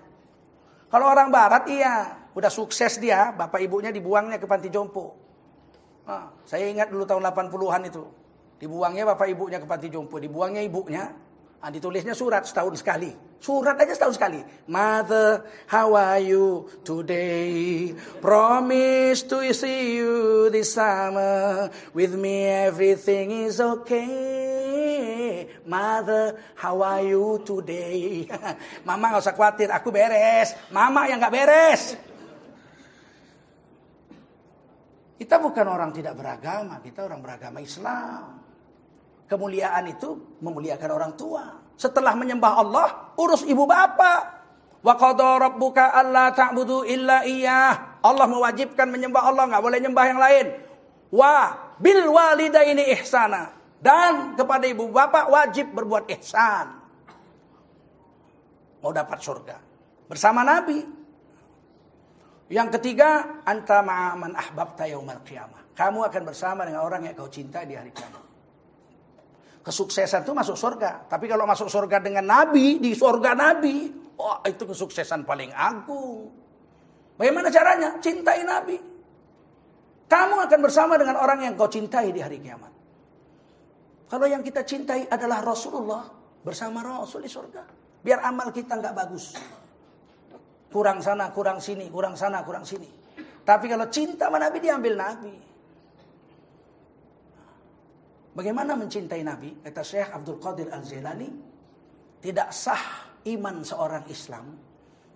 Kalau orang barat iya, udah sukses dia, bapak ibunya dibuangnya ke panti jompo. Nah, saya ingat dulu tahun 80-an itu. Dibuangnya bapak ibunya ke panti jompo. Dibuangnya ibunya. Nah, ditulisnya surat setahun sekali. Surat aja setahun sekali. Mother, how are you today? Promise to see you this summer. With me everything is okay. Mother, how are you today? Mama gak usah khawatir, aku beres. Mama yang gak beres. Kita bukan orang tidak beragama, kita orang beragama Islam. Kemuliaan itu memuliakan orang tua. Setelah menyembah Allah, urus ibu bapak. Wa qadha rabbuka alla ta'budu illa iyyah. Allah mewajibkan menyembah Allah, nggak boleh nyembah yang lain. Wa bil walidaini ihsana. Dan kepada ibu bapak wajib berbuat ihsan. Mau dapat surga. Bersama Nabi, yang ketiga, anta ma'aman ahbabta yaumal qiyamah. Kamu akan bersama dengan orang yang kau cintai di hari kiamat. Kesuksesan itu masuk surga. Tapi kalau masuk surga dengan Nabi, di surga Nabi, oh itu kesuksesan paling agung. Bagaimana caranya? Cintai Nabi. Kamu akan bersama dengan orang yang kau cintai di hari kiamat. Kalau yang kita cintai adalah Rasulullah, bersama Rasul di surga. Biar amal kita nggak bagus. Kurang sana, kurang sini, kurang sana, kurang sini. Tapi kalau cinta sama Nabi diambil Nabi. Bagaimana mencintai Nabi? Kata Syekh Abdul Qadir Al-Zailani, tidak sah iman seorang Islam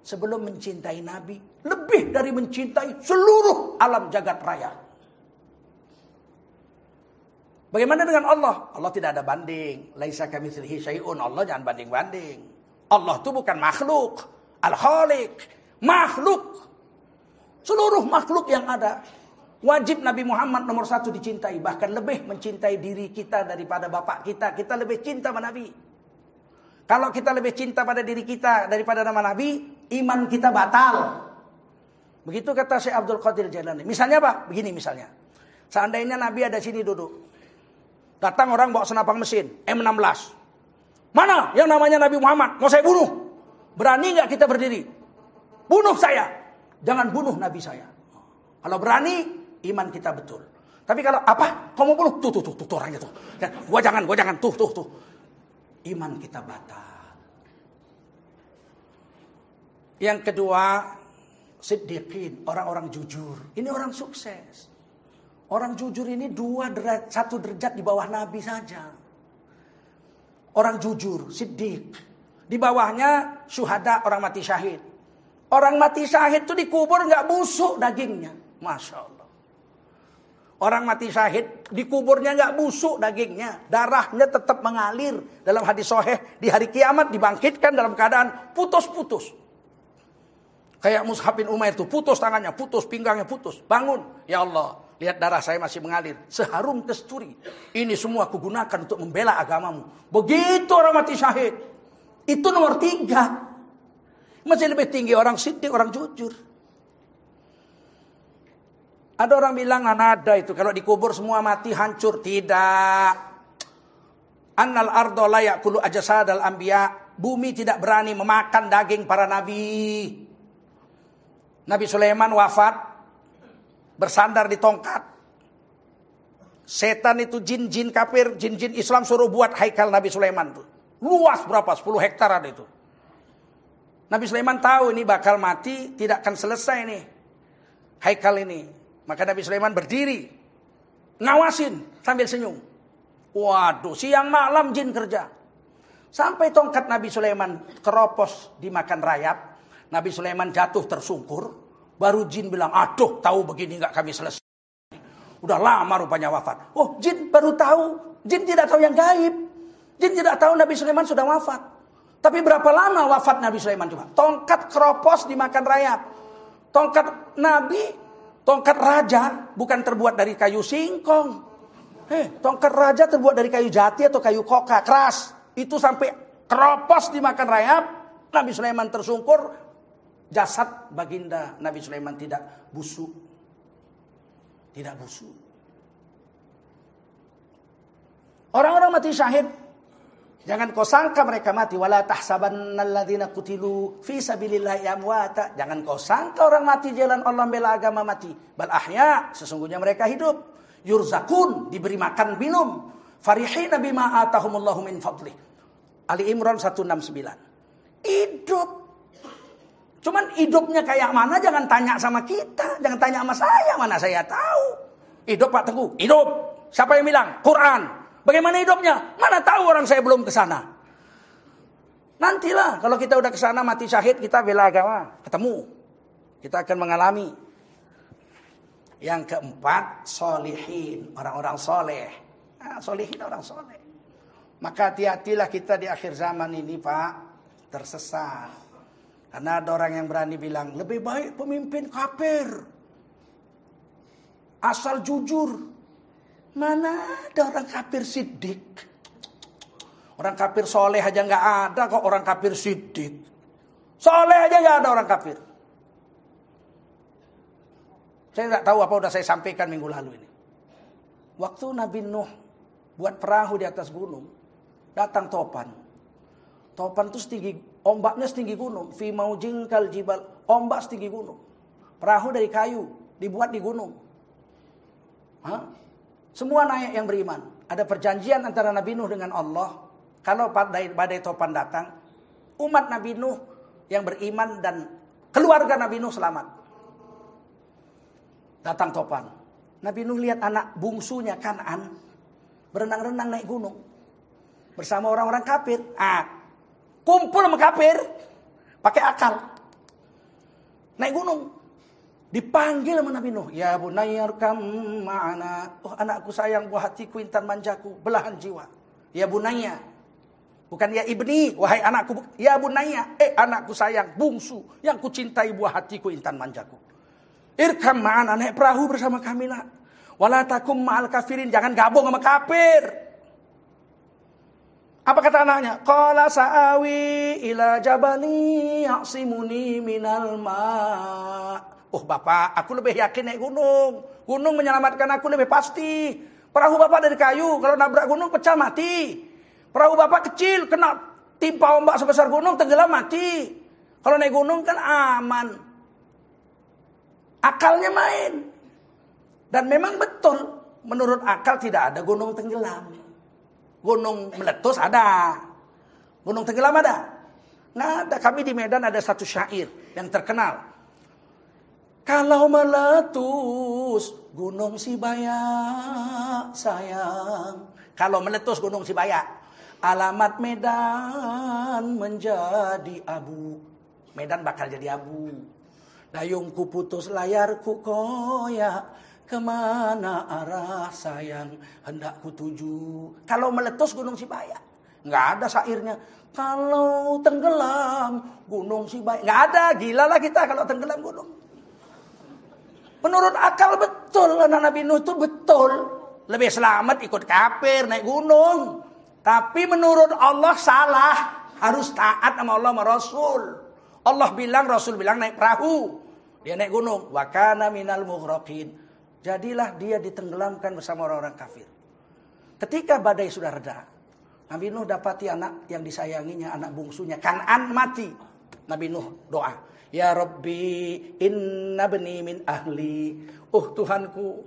sebelum mencintai Nabi lebih dari mencintai seluruh alam jagat raya. Bagaimana dengan Allah? Allah tidak ada banding. Laisa syai'un. Allah jangan banding-banding. Allah itu bukan makhluk. Al-Khaliq, makhluk. Seluruh makhluk yang ada. Wajib Nabi Muhammad nomor satu dicintai. Bahkan lebih mencintai diri kita daripada bapak kita. Kita lebih cinta sama Nabi. Kalau kita lebih cinta pada diri kita daripada nama Nabi, iman kita batal. Begitu kata Syekh Abdul Qadir Jalani. Misalnya apa? Begini misalnya. Seandainya Nabi ada sini duduk. Datang orang bawa senapang mesin, M16. Mana yang namanya Nabi Muhammad? Mau saya bunuh. Berani nggak kita berdiri? Bunuh saya. Jangan bunuh Nabi saya. Kalau berani, iman kita betul. Tapi kalau apa? Kamu bunuh? Tuh, tuh, tuh, tuh, tuh orangnya tuh. Ya, gua jangan, gua jangan. Tuh, tuh, tuh. Iman kita batal. Yang kedua, siddiqin, orang-orang jujur. Ini orang sukses. Orang jujur ini dua derajat, satu derajat di bawah Nabi saja. Orang jujur, siddiq. Di bawahnya syuhada, orang mati syahid. Orang mati syahid itu dikubur nggak busuk dagingnya. Masya Allah. Orang mati syahid dikuburnya nggak busuk dagingnya. Darahnya tetap mengalir. Dalam hadis soheh di hari kiamat dibangkitkan dalam keadaan putus-putus. Kayak Mus'hab bin Umair itu putus tangannya, putus pinggangnya, putus. Bangun. Ya Allah, lihat darah saya masih mengalir. Seharum kesturi. Ini semua aku gunakan untuk membela agamamu. Begitu orang mati syahid. Itu nomor tiga. Masih lebih tinggi orang siddiq, orang jujur. Ada orang bilang ada itu kalau dikubur semua mati hancur. Tidak. Annal ardo layak kulu ajasadal ambia. Bumi tidak berani memakan daging para nabi. Nabi Sulaiman wafat bersandar di tongkat. Setan itu jin-jin kafir, jin-jin Islam suruh buat haikal Nabi Sulaiman tuh. Luas berapa? 10 hektar ada itu. Nabi Sulaiman tahu ini bakal mati, tidak akan selesai nih. Haikal ini. Maka Nabi Sulaiman berdiri. Ngawasin sambil senyum. Waduh, siang malam jin kerja. Sampai tongkat Nabi Sulaiman keropos dimakan rayap. Nabi Sulaiman jatuh tersungkur. Baru jin bilang, aduh tahu begini nggak kami selesai. Udah lama rupanya wafat. Oh jin baru tahu. Jin tidak tahu yang gaib. Jin tidak tahu Nabi Sulaiman sudah wafat. Tapi berapa lama wafat Nabi Sulaiman coba? Tongkat keropos dimakan rayap. Tongkat Nabi, tongkat raja bukan terbuat dari kayu singkong. Eh, tongkat raja terbuat dari kayu jati atau kayu koka keras. Itu sampai keropos dimakan rayap. Nabi Sulaiman tersungkur, jasad baginda Nabi Sulaiman tidak busuk. Tidak busuk. Orang-orang mati syahid Jangan kau sangka mereka mati wala tahsabannalladzina qutilu fi sabilillahi amwata. Jangan kau sangka orang mati jalan Allah bela agama mati. Bal ahya, sesungguhnya mereka hidup. Yurzakun, diberi makan minum. Farihina bima atahumullahu min fadlih. Ali Imran 169. Hidup Cuman hidupnya kayak mana jangan tanya sama kita. Jangan tanya sama saya, mana saya tahu. Hidup Pak Teguh, hidup. Siapa yang bilang? Quran. Bagaimana hidupnya? Mana tahu orang saya belum ke sana. Nantilah kalau kita udah ke sana mati syahid kita bela agama, ketemu. Kita akan mengalami. Yang keempat, solihin, orang-orang soleh. Nah, solihin orang soleh. Maka hati-hatilah kita di akhir zaman ini Pak, tersesat. Karena ada orang yang berani bilang, lebih baik pemimpin kafir. Asal jujur. Mana ada orang kafir sidik. Orang kafir soleh aja nggak ada kok orang kafir sidik. Soleh aja nggak ada orang kafir. Saya nggak tahu apa udah saya sampaikan minggu lalu ini. Waktu Nabi Nuh buat perahu di atas gunung, datang topan. Topan itu setinggi Ombaknya setinggi gunung. Fi maujing kal jibal. Ombak setinggi gunung. Perahu dari kayu. Dibuat di gunung. Hah? Semua naik yang beriman. Ada perjanjian antara Nabi Nuh dengan Allah. Kalau badai, badai topan datang. Umat Nabi Nuh yang beriman dan keluarga Nabi Nuh selamat. Datang topan. Nabi Nuh lihat anak bungsunya Kanan berenang-renang naik gunung bersama orang-orang kafir. Ah, Kumpul sama kafir. Pakai akal. Naik gunung. Dipanggil sama Nabi Nuh. Ya bunayyarkam ma'ana. Oh anakku sayang buah hatiku intan manjaku. Belahan jiwa. Ya bunaya. Bukan ya ibni. Wahai anakku. Ya bunaya. Eh anakku sayang. Bungsu. Yang kucintai buah hatiku intan manjaku. Irkam ma'ana. Naik perahu bersama kami nak. Walatakum ma'al kafirin. Jangan gabung sama kafir. Apa kata anaknya? Qala sa'awi ila jabali ya'simuni minal ma. Oh bapak, aku lebih yakin naik gunung. Gunung menyelamatkan aku lebih pasti. Perahu bapak dari kayu, kalau nabrak gunung pecah mati. Perahu bapak kecil, kena timpa ombak sebesar gunung, tenggelam mati. Kalau naik gunung kan aman. Akalnya main. Dan memang betul, menurut akal tidak ada gunung tenggelam. Gunung meletus ada. Gunung tenggelam ada. Ada. Kami di Medan ada satu syair yang terkenal. Kalau meletus Gunung Sibaya sayang. Kalau meletus Gunung Sibaya. Alamat Medan menjadi abu. Medan bakal jadi abu. Dayungku putus layarku koyak. Ke mana arah sayang hendak ku tuju. Kalau meletus Gunung Sibaya. Nggak ada syairnya. Kalau tenggelam Gunung Sibaya. Nggak ada. Gila lah kita kalau tenggelam gunung. Menurut akal betul anak Nabi Nuh itu betul. Lebih selamat ikut kafir naik gunung. Tapi menurut Allah salah. Harus taat sama Allah sama Rasul. Allah bilang, Rasul bilang naik perahu. Dia naik gunung. Wakana minal mughraqin. Jadilah dia ditenggelamkan bersama orang-orang kafir. Ketika badai sudah reda. Nabi Nuh dapati anak yang disayanginya, anak bungsunya. Kanan mati. Nabi Nuh doa. Ya Rabbi inna bni min ahli. Oh Tuhanku,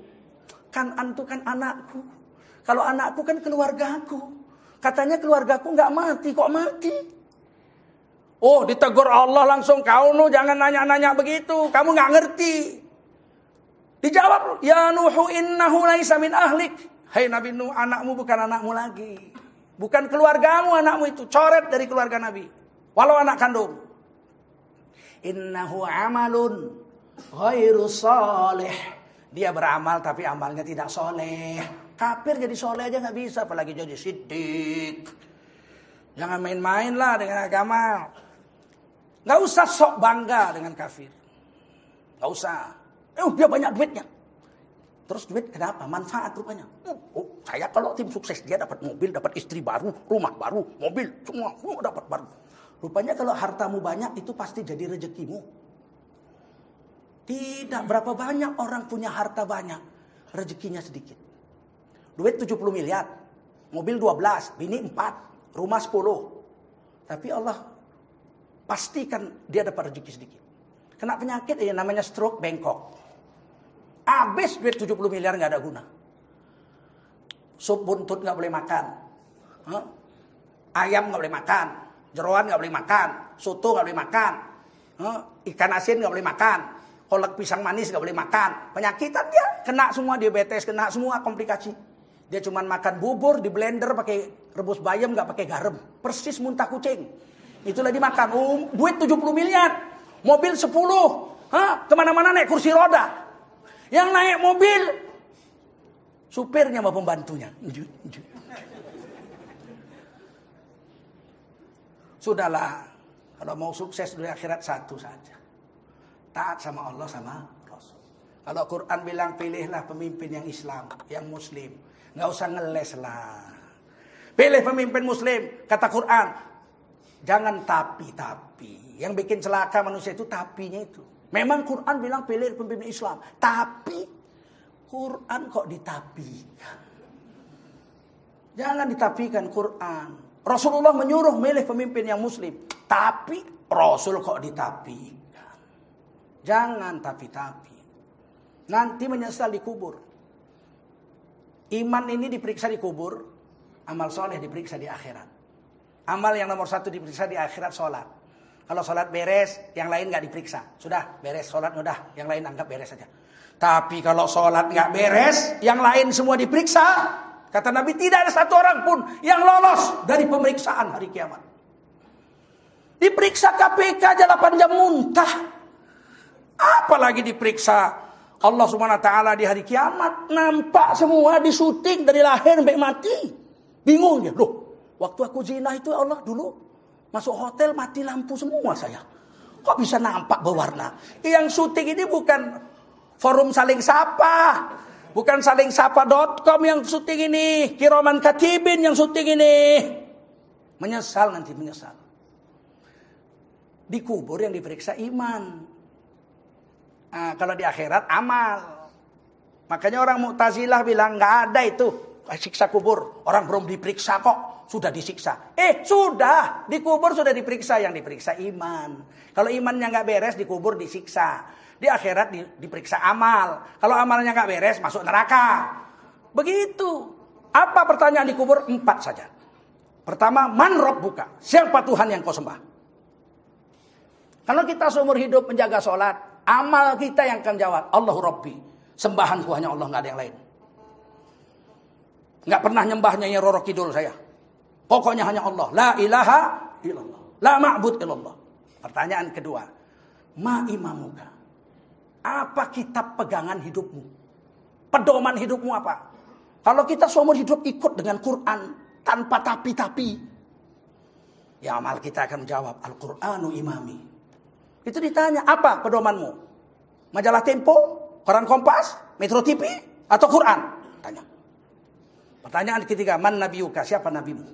kan antu kan anakku. Kalau anakku kan keluargaku. Katanya keluargaku nggak mati, kok mati? Oh ditegur Allah langsung kau nu jangan nanya-nanya begitu. Kamu nggak ngerti. Dijawab, ya Nuhu innahu laisa min ahlik. Hai Nabi Nuh, anakmu bukan anakmu lagi. Bukan keluargamu anakmu itu. Coret dari keluarga Nabi. Walau anak kandung. Innahu amalun ghairu salih. Dia beramal tapi amalnya tidak soleh. Kafir jadi soleh aja nggak bisa, apalagi jadi sidik. Jangan main-main lah dengan agama. Nggak usah sok bangga dengan kafir. Nggak usah. Oh, dia banyak duitnya. Terus duit kenapa? Manfaat rupanya. Oh, saya kalau tim sukses dia dapat mobil, dapat istri baru, rumah baru, mobil, semua, semua dapat baru. Rupanya kalau hartamu banyak itu pasti jadi rezekimu. Tidak berapa banyak orang punya harta banyak, rezekinya sedikit. Duit 70 miliar, mobil 12, bini 4, rumah 10. Tapi Allah pastikan dia dapat rezeki sedikit. Kena penyakit ya namanya stroke bengkok. Habis duit 70 miliar nggak ada guna. Sup buntut nggak boleh makan. Ayam nggak boleh makan jeroan nggak boleh makan, soto nggak boleh makan, ikan asin nggak boleh makan, kolak pisang manis nggak boleh makan, penyakitan dia kena semua diabetes, kena semua komplikasi. Dia cuma makan bubur di blender pakai rebus bayam nggak pakai garam, persis muntah kucing. Itulah dimakan. Um, duit 70 miliar, mobil 10, Hah? ke mana-mana naik kursi roda. Yang naik mobil, supirnya sama pembantunya. Sudahlah, kalau mau sukses di akhirat satu saja. Taat sama Allah sama Rasul. Kalau Quran bilang pilihlah pemimpin yang Islam, yang Muslim. Nggak usah ngeles lah. Pilih pemimpin Muslim, kata Quran. Jangan tapi-tapi. Yang bikin celaka manusia itu tapinya itu. Memang Quran bilang pilih pemimpin Islam. Tapi Quran kok ditapikan. Jangan ditapikan Quran. Rasulullah menyuruh milih pemimpin yang muslim. Tapi Rasul kok ditapikan. Jangan tapi-tapi. Nanti menyesal di kubur. Iman ini diperiksa di kubur. Amal soleh diperiksa di akhirat. Amal yang nomor satu diperiksa di akhirat sholat. Kalau sholat beres, yang lain nggak diperiksa. Sudah beres sholat, udah. Yang lain anggap beres saja. Tapi kalau sholat nggak beres, yang lain semua diperiksa, Kata Nabi tidak ada satu orang pun yang lolos dari pemeriksaan hari kiamat. Diperiksa KPK aja 8 jam muntah. Apalagi diperiksa Allah Subhanahu wa taala di hari kiamat nampak semua di syuting dari lahir sampai mati. Bingung dia, loh. Waktu aku zina itu Allah dulu masuk hotel mati lampu semua saya. Kok bisa nampak berwarna? Yang syuting ini bukan forum saling sapa, Bukan saling sapa.com yang syuting ini. Kiroman Katibin yang syuting ini. Menyesal nanti menyesal. Di kubur yang diperiksa iman. Nah, kalau di akhirat amal. Makanya orang Mu'tazilah bilang nggak ada itu siksa kubur. Orang belum diperiksa kok, sudah disiksa. Eh, sudah. Di kubur sudah diperiksa. Yang diperiksa iman. Kalau imannya nggak beres, di kubur disiksa. Di akhirat di, diperiksa amal. Kalau amalnya nggak beres, masuk neraka. Begitu. Apa pertanyaan di kubur? Empat saja. Pertama, man buka. Siapa Tuhan yang kau sembah? Kalau kita seumur hidup menjaga sholat, amal kita yang akan jawab. Allahu Rabbi. Sembahanku hanya Allah, nggak ada yang lain. Nggak pernah nyembahnya ya Roro Kidul saya. Pokoknya hanya Allah. La ilaha illallah. La ma'bud illallah. Pertanyaan kedua. Ma imamuka. Apa kitab pegangan hidupmu? Pedoman hidupmu apa? Kalau kita seumur hidup ikut dengan Quran tanpa tapi-tapi. Ya amal kita akan menjawab Al-Quranu imami. Itu ditanya, apa pedomanmu? Majalah Tempo? Koran Kompas, Metro TV, atau Quran? Tanya. Pertanyaan ketiga, man nabiuka? Siapa nabimu?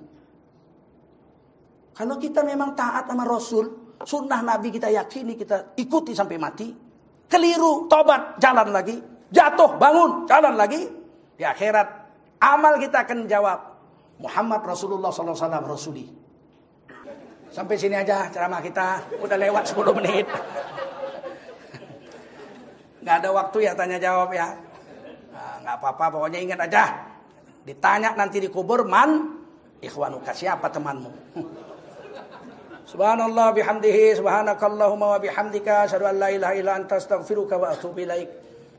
Kalau kita memang taat sama Rasul, sunnah Nabi kita yakini, kita ikuti sampai mati. Keliru, tobat, jalan lagi. Jatuh, bangun, jalan lagi. Di akhirat, amal kita akan jawab. Muhammad Rasulullah SAW Rasuli. Sampai sini aja ceramah kita. Udah lewat 10 menit. Nggak ada waktu ya tanya jawab ya. Nah, nggak apa-apa, pokoknya ingat aja. Ditanya nanti di kubur, man ikhwanuka siapa temanmu? سبحان الله بحمده سبحانك اللهم وبحمدك أشهد أن لا إله إلا أنت أستغفرك وأتوب إليك.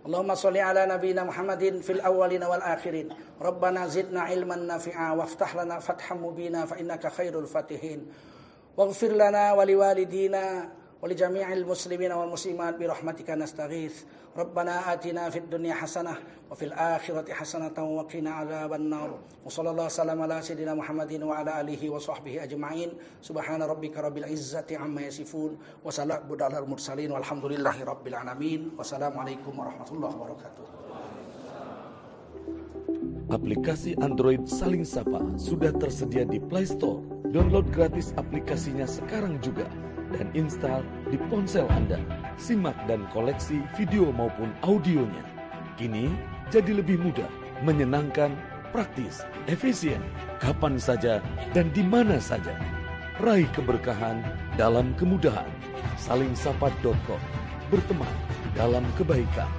اللهم صل على نبينا محمد في الأولين والآخرين. ربنا زدنا علما نافعا وافتح لنا فتحا مبينا فإنك خير الفاتحين. واغفر لنا ولوالدينا ولجميع المسلمين والمسلمات برحمتك نستغيث ربنا آتنا في الدنيا حسنة وفي الآخرة حسنة وقنا عذاب النار وصلى الله وسلم على سيدنا محمد وعلى آله وصحبه أجمعين سبحان ربك رب العزة عما يصفون وسلام على المرسلين والحمد لله رب العالمين والسلام عليكم ورحمة الله وبركاته Aplikasi Android Saling Sapa sudah tersedia di Play Store. Download gratis aplikasinya sekarang juga dan install di ponsel Anda. Simak dan koleksi video maupun audionya. Kini jadi lebih mudah, menyenangkan, praktis, efisien, kapan saja dan di mana saja. Raih keberkahan dalam kemudahan. Salingsapa.com Berteman dalam kebaikan.